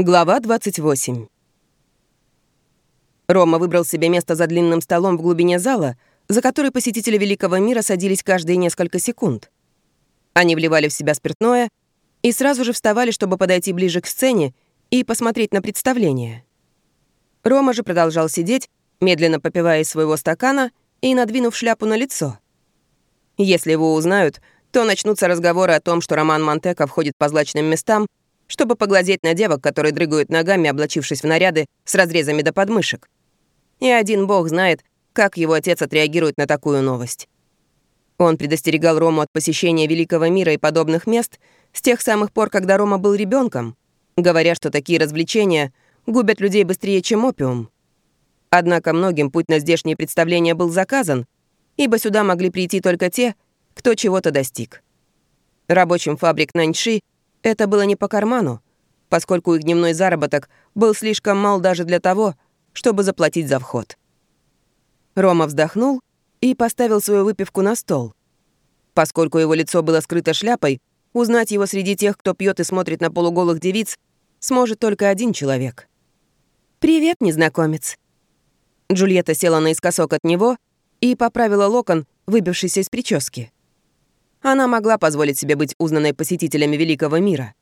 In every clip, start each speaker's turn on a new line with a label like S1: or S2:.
S1: Глава 28. Рома выбрал себе место за длинным столом в глубине зала, за который посетители Великого мира садились каждые несколько секунд. Они вливали в себя спиртное и сразу же вставали, чтобы подойти ближе к сцене и посмотреть на представление. Рома же продолжал сидеть, медленно попивая из своего стакана и надвинув шляпу на лицо. Если его узнают, то начнутся разговоры о том, что Роман Монтека входит по злачным местам чтобы поглазеть на девок, которые дрыгают ногами, облачившись в наряды с разрезами до подмышек. И один бог знает, как его отец отреагирует на такую новость. Он предостерегал Рому от посещения великого мира и подобных мест с тех самых пор, когда Рома был ребенком, говоря, что такие развлечения губят людей быстрее, чем опиум. Однако многим путь на здешние представления был заказан, ибо сюда могли прийти только те, кто чего-то достиг. Рабочим фабрик Наньши — это было не по карману, поскольку их дневной заработок был слишком мал даже для того, чтобы заплатить за вход. Рома вздохнул и поставил свою выпивку на стол. Поскольку его лицо было скрыто шляпой, узнать его среди тех, кто пьет и смотрит на полуголых девиц, сможет только один человек. «Привет, незнакомец». Джульетта села наискосок от него и поправила локон, выбившийся из прически. Она могла позволить себе быть узнанной посетителями великого мира.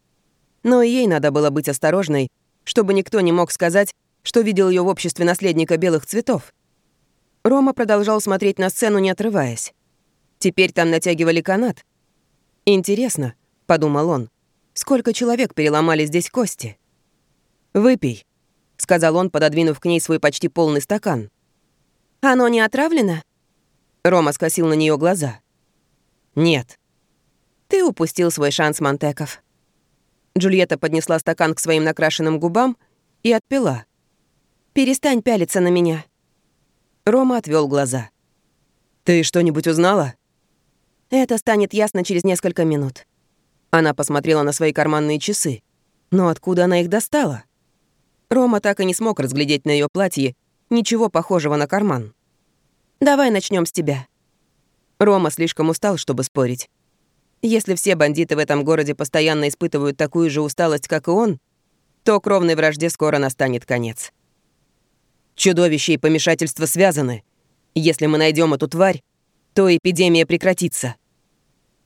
S1: Но и ей надо было быть осторожной, чтобы никто не мог сказать, что видел ее в обществе наследника белых цветов. Рома продолжал смотреть на сцену, не отрываясь. Теперь там натягивали канат. «Интересно», — подумал он, — «сколько человек переломали здесь кости?» «Выпей», — сказал он, пододвинув к ней свой почти полный стакан. «Оно не отравлено?» Рома скосил на нее глаза. «Нет». «Ты упустил свой шанс, Монтеков». Джульетта поднесла стакан к своим накрашенным губам и отпила. «Перестань пялиться на меня». Рома отвел глаза. «Ты что-нибудь узнала?» «Это станет ясно через несколько минут». Она посмотрела на свои карманные часы. Но откуда она их достала? Рома так и не смог разглядеть на ее платье ничего похожего на карман. «Давай начнем с тебя». Рома слишком устал, чтобы спорить. Если все бандиты в этом городе постоянно испытывают такую же усталость, как и он, то кровной вражде скоро настанет конец. Чудовище и помешательство связаны. Если мы найдем эту тварь, то эпидемия прекратится.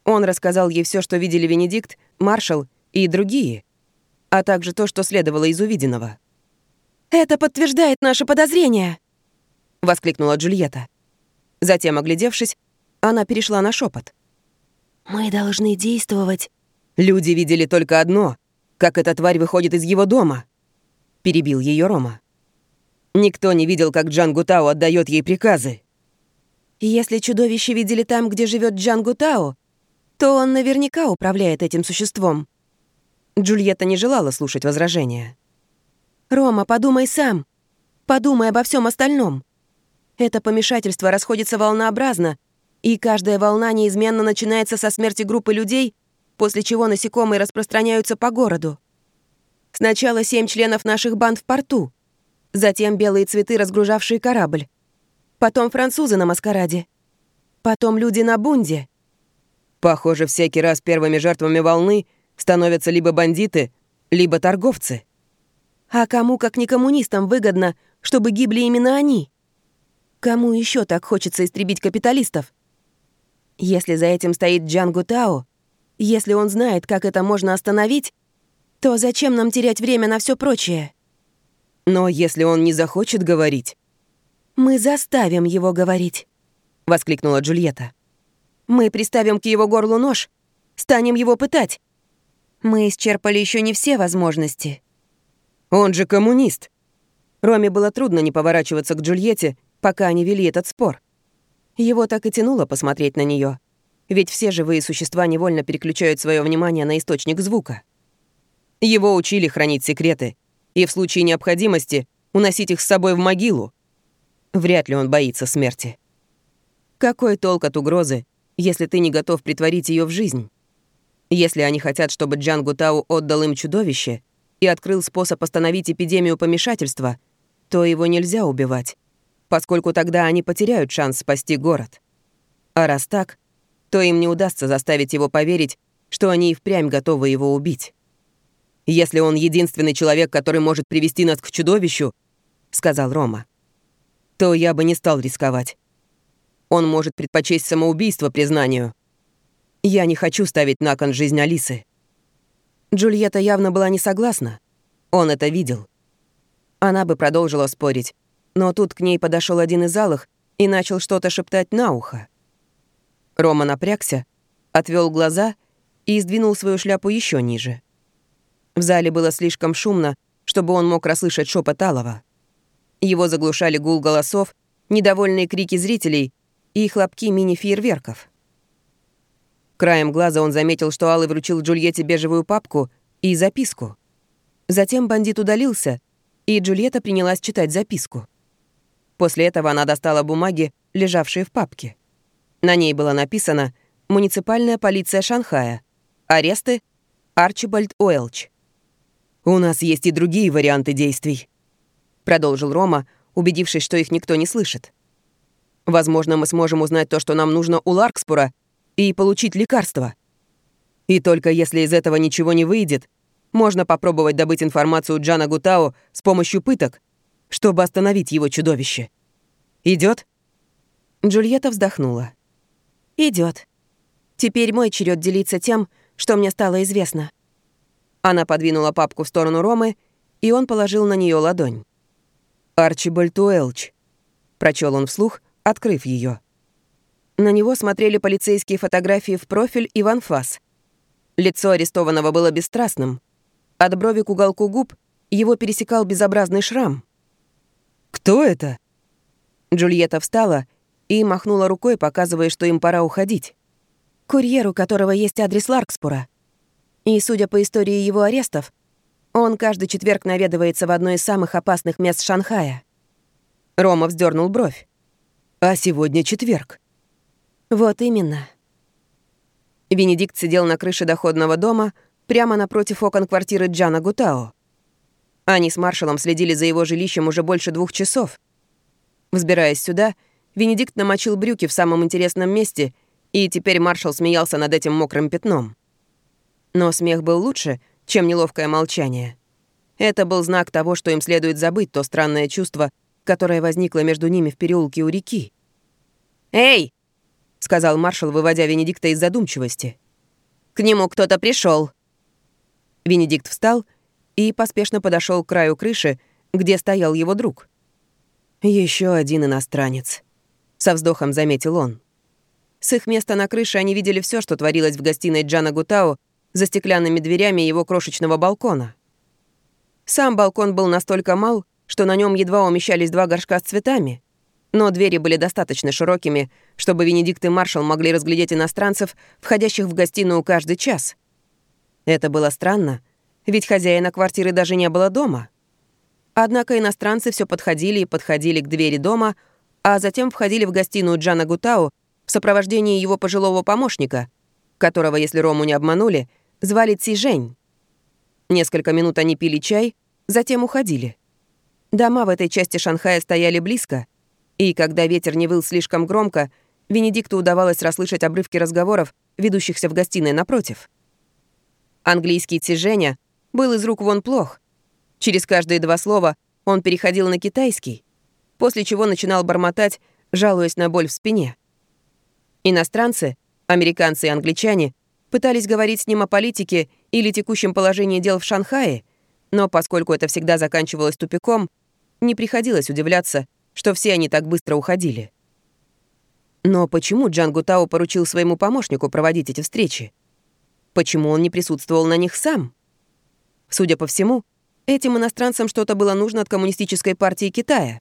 S1: Он рассказал ей все, что видели Венедикт, Маршал и другие, а также то, что следовало из увиденного. «Это подтверждает наше подозрение!» — воскликнула Джульетта. Затем, оглядевшись, она перешла на шепот.
S2: «Мы должны действовать».
S1: «Люди видели только одно, как эта тварь выходит из его дома», — перебил ее Рома. «Никто не видел, как Джан Гутао отдает ей приказы».
S2: «Если чудовище видели там, где живет Джан Гутао, то он наверняка управляет этим существом».
S1: Джульетта не желала слушать возражения.
S2: «Рома, подумай сам. Подумай обо всем остальном. Это помешательство расходится волнообразно, и каждая волна неизменно начинается со смерти группы людей, после чего насекомые распространяются по городу. Сначала семь членов наших банд в порту, затем белые цветы, разгружавшие корабль, потом французы на маскараде, потом люди на бунде.
S1: Похоже, всякий раз первыми жертвами волны становятся либо бандиты, либо торговцы.
S2: А кому, как не коммунистам, выгодно, чтобы гибли именно они? Кому еще так хочется истребить капиталистов? Если за этим стоит Джангу Тао, если он знает, как это можно остановить, то зачем нам терять время на все прочее?
S1: Но если он не захочет говорить...
S2: «Мы заставим его говорить», — воскликнула Джульетта. «Мы приставим к его горлу нож, станем его пытать. Мы исчерпали еще не все возможности».
S1: «Он же коммунист». Роме было трудно не поворачиваться к Джульетте, пока они вели этот спор. Его так и тянуло посмотреть на нее, ведь все живые существа невольно переключают свое внимание на источник звука. Его учили хранить секреты и в случае необходимости уносить их с собой в могилу. Вряд ли он боится смерти. Какой толк от угрозы, если ты не готов притворить ее в жизнь? Если они хотят, чтобы Джан Гутау отдал им чудовище и открыл способ остановить эпидемию помешательства, то его нельзя убивать поскольку тогда они потеряют шанс спасти город. А раз так, то им не удастся заставить его поверить, что они и впрямь готовы его убить. «Если он единственный человек, который может привести нас к чудовищу», — сказал Рома, — «то я бы не стал рисковать. Он может предпочесть самоубийство признанию. Я не хочу ставить на кон жизнь Алисы». Джульетта явно была не согласна. Он это видел. Она бы продолжила спорить, но тут к ней подошел один из алых и начал что-то шептать на ухо. Рома напрягся, отвел глаза и сдвинул свою шляпу еще ниже. В зале было слишком шумно, чтобы он мог расслышать шепот Алова. Его заглушали гул голосов, недовольные крики зрителей и хлопки мини-фейерверков. Краем глаза он заметил, что Алый вручил Джульетте бежевую папку и записку. Затем бандит удалился, и Джульетта принялась читать записку. После этого она достала бумаги, лежавшие в папке. На ней было написано «Муниципальная полиция Шанхая. Аресты. Арчибальд Уэлч». «У нас есть и другие варианты действий», — продолжил Рома, убедившись, что их никто не слышит. «Возможно, мы сможем узнать то, что нам нужно у Ларкспура, и получить лекарство. И только если из этого ничего не выйдет, можно попробовать добыть информацию Джана Гутао с помощью пыток, чтобы остановить его чудовище. Идет? Джульетта вздохнула. Идет. Теперь мой черед делиться тем, что мне стало известно. Она подвинула папку в сторону Ромы, и он положил на нее ладонь. «Арчибальд Уэлч», — прочел он вслух, открыв ее. На него смотрели полицейские фотографии в профиль и в анфас. Лицо арестованного было бесстрастным. От брови к уголку губ его пересекал безобразный шрам. «Кто это?» Джульетта встала и махнула рукой, показывая, что им пора уходить. «Курьер, у которого есть адрес Ларкспура. И, судя по истории его арестов, он каждый четверг наведывается в одно из самых опасных мест Шанхая». Рома вздернул бровь. «А сегодня четверг. Вот именно. Венедикт сидел на крыше доходного дома прямо напротив окон квартиры Джана Гутао. Они с маршалом следили за его жилищем уже больше двух часов. Взбираясь сюда, Венедикт намочил брюки в самом интересном месте, и теперь маршал смеялся над этим мокрым пятном. Но смех был лучше, чем неловкое молчание. Это был знак того, что им следует забыть то странное чувство, которое возникло между ними в переулке у реки. «Эй!» — сказал маршал, выводя Венедикта из задумчивости. «К нему кто-то пришел. Венедикт встал и поспешно подошел к краю крыши, где стоял его друг. Еще один иностранец», — со вздохом заметил он. С их места на крыше они видели все, что творилось в гостиной Джана Гутао за стеклянными дверями его крошечного балкона. Сам балкон был настолько мал, что на нем едва умещались два горшка с цветами — но двери были достаточно широкими, чтобы Венедикт и маршал могли разглядеть иностранцев, входящих в гостиную каждый час. Это было странно, ведь хозяина квартиры даже не было дома. Однако иностранцы все подходили и подходили к двери дома, а затем входили в гостиную Джана Гутау в сопровождении его пожилого помощника, которого, если Рому не обманули, звали Ци Жень. Несколько минут они пили чай, затем уходили. Дома в этой части Шанхая стояли близко — и когда ветер не выл слишком громко, Венедикту удавалось расслышать обрывки разговоров, ведущихся в гостиной напротив. Английский Тиженя был из рук вон плох. Через каждые два слова он переходил на китайский, после чего начинал бормотать, жалуясь на боль в спине. Иностранцы, американцы и англичане, пытались говорить с ним о политике или текущем положении дел в Шанхае, но поскольку это всегда заканчивалось тупиком, не приходилось удивляться, что все они так быстро уходили. Но почему Джан Гутао поручил своему помощнику проводить эти встречи? Почему он не присутствовал на них сам? Судя по всему, этим иностранцам что-то было нужно от Коммунистической партии Китая.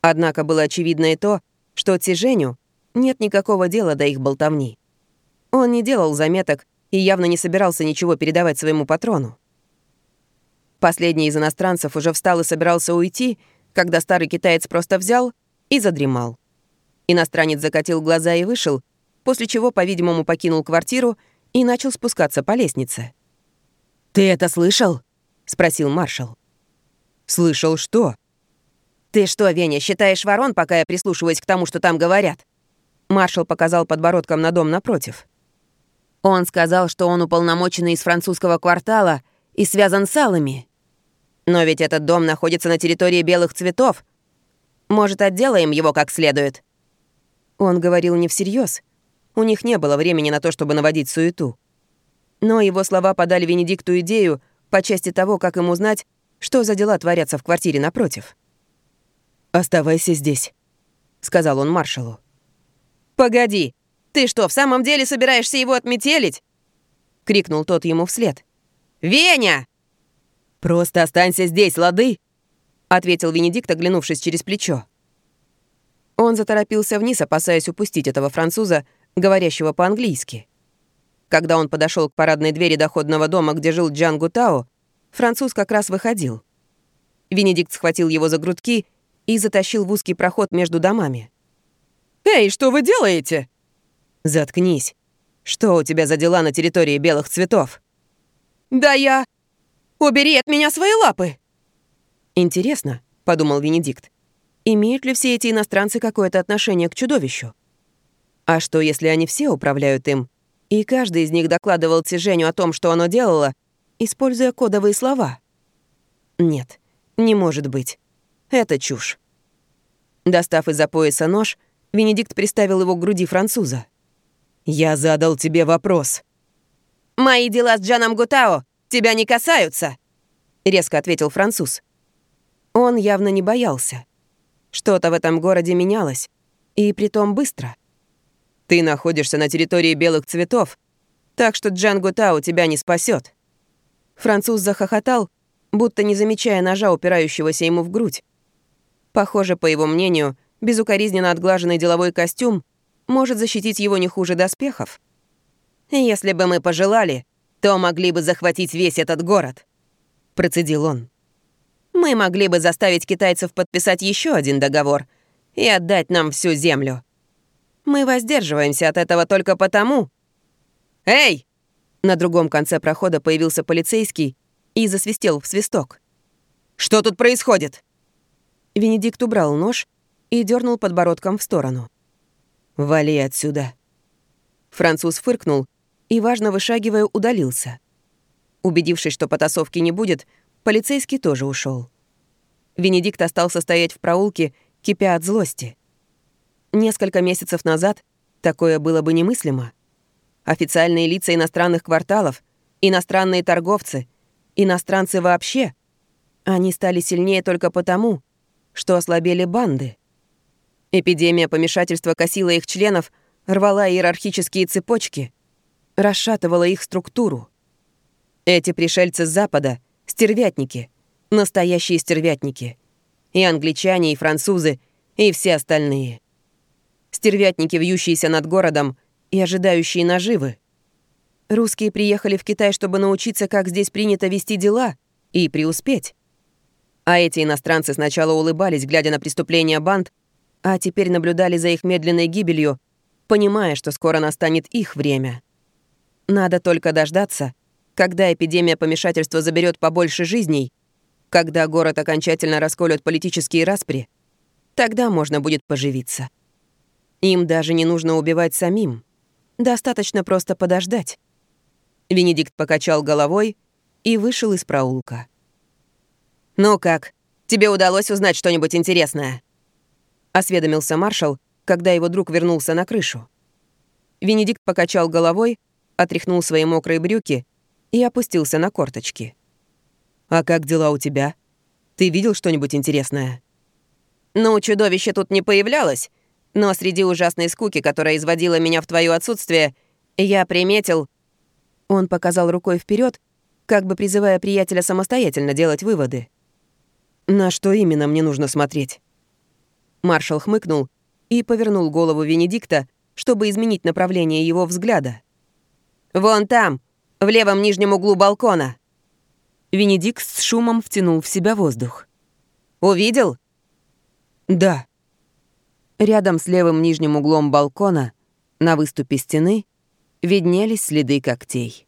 S1: Однако было очевидно и то, что Тиженю нет никакого дела до их болтовни. Он не делал заметок и явно не собирался ничего передавать своему патрону. Последний из иностранцев уже встал и собирался уйти, когда старый китаец просто взял и задремал. Иностранец закатил глаза и вышел, после чего, по-видимому, покинул квартиру и начал спускаться по лестнице. «Ты это слышал?» — спросил маршал. «Слышал что?» «Ты что, Веня, считаешь ворон, пока я прислушиваюсь к тому, что там говорят?» Маршал показал подбородком на дом напротив. Он сказал, что он уполномоченный из французского квартала
S2: и связан с алами.
S1: Но ведь этот дом находится на территории белых цветов. Может, отделаем его как следует?»
S2: Он говорил не всерьез. У них не было времени на то, чтобы наводить суету. Но его слова подали Венедикту идею по части того, как ему узнать, что за дела творятся в квартире напротив.
S1: «Оставайся здесь», — сказал он маршалу.
S2: «Погоди, ты что, в самом деле собираешься его отметелить?» — крикнул тот ему вслед. «Веня!»
S1: «Просто останься здесь, лады!» — ответил Венедикт, оглянувшись через плечо. Он заторопился вниз, опасаясь упустить этого француза, говорящего по-английски. Когда он подошел к парадной двери доходного дома, где жил Джан Гутао, француз как раз выходил. Венедикт схватил его за грудки и затащил в узкий проход между домами.
S2: «Эй, что вы делаете?»
S1: «Заткнись. Что у тебя за дела на территории белых цветов?»
S2: «Да я... Убери от меня свои лапы!»
S1: «Интересно», — подумал Венедикт, «имеют ли все эти иностранцы какое-то отношение к чудовищу? А что, если они все управляют им, и каждый из них докладывал Тиженю о том, что оно делало, используя кодовые слова? Нет, не может быть. Это чушь. Достав из-за пояса нож, Венедикт приставил его к груди француза. «Я задал тебе вопрос».
S2: «Мои дела с Джаном Гутао тебя не касаются», — резко ответил француз.
S1: Он явно не боялся. Что-то в этом городе менялось, и притом быстро. Ты находишься на территории белых цветов, так что Джан Гутао тебя не спасет. Француз захохотал, будто не замечая ножа, упирающегося ему в грудь. Похоже, по его мнению, безукоризненно отглаженный деловой костюм может защитить его не хуже доспехов.
S2: «Если бы мы пожелали, то могли бы захватить весь этот город», — процедил он. «Мы могли бы заставить китайцев подписать еще один договор и отдать нам всю землю. Мы воздерживаемся от этого только потому...» «Эй!» На другом конце прохода появился полицейский и засвистел в свисток. «Что тут происходит?»
S1: Венедикт убрал нож и дернул подбородком в сторону. «Вали отсюда». Француз фыркнул и, важно вышагивая, удалился. Убедившись, что потасовки не будет, полицейский тоже ушел. Венедикт остался стоять в проулке, кипя от злости. Несколько месяцев назад такое было бы немыслимо. Официальные лица иностранных кварталов, иностранные торговцы, иностранцы вообще, они стали сильнее только потому, что ослабели банды. Эпидемия помешательства косила их членов, рвала иерархические цепочки, расшатывала их структуру. Эти пришельцы с Запада — стервятники, настоящие стервятники. И англичане, и французы, и все остальные. Стервятники, вьющиеся над городом и ожидающие наживы. Русские приехали в Китай, чтобы научиться, как здесь принято вести дела и преуспеть. А эти иностранцы сначала улыбались, глядя на преступления банд, а теперь наблюдали за их медленной гибелью, понимая, что скоро настанет их время. Надо только дождаться, когда эпидемия помешательства заберет побольше жизней, когда город окончательно расколют политические распри, тогда можно будет поживиться. Им даже не нужно убивать самим. Достаточно просто подождать. Венедикт покачал головой и вышел из проулка.
S2: «Ну как, тебе удалось узнать что-нибудь интересное?»
S1: Осведомился маршал, когда его друг вернулся на крышу. Венедикт покачал головой, отряхнул свои мокрые брюки и опустился на корточки. «А как дела у тебя? Ты видел что-нибудь интересное?»
S2: «Ну, чудовище тут не появлялось, но среди ужасной скуки, которая изводила меня в твое отсутствие, я приметил...»
S1: Он показал рукой вперед, как бы призывая приятеля самостоятельно делать выводы. «На что именно мне нужно смотреть?» Маршал хмыкнул и повернул голову Венедикта, чтобы изменить направление его взгляда.
S2: «Вон там, в левом нижнем углу балкона».
S1: Венедикт с шумом втянул в себя воздух.
S2: «Увидел?»
S1: «Да». Рядом с левым нижним углом балкона, на выступе стены, виднелись следы когтей.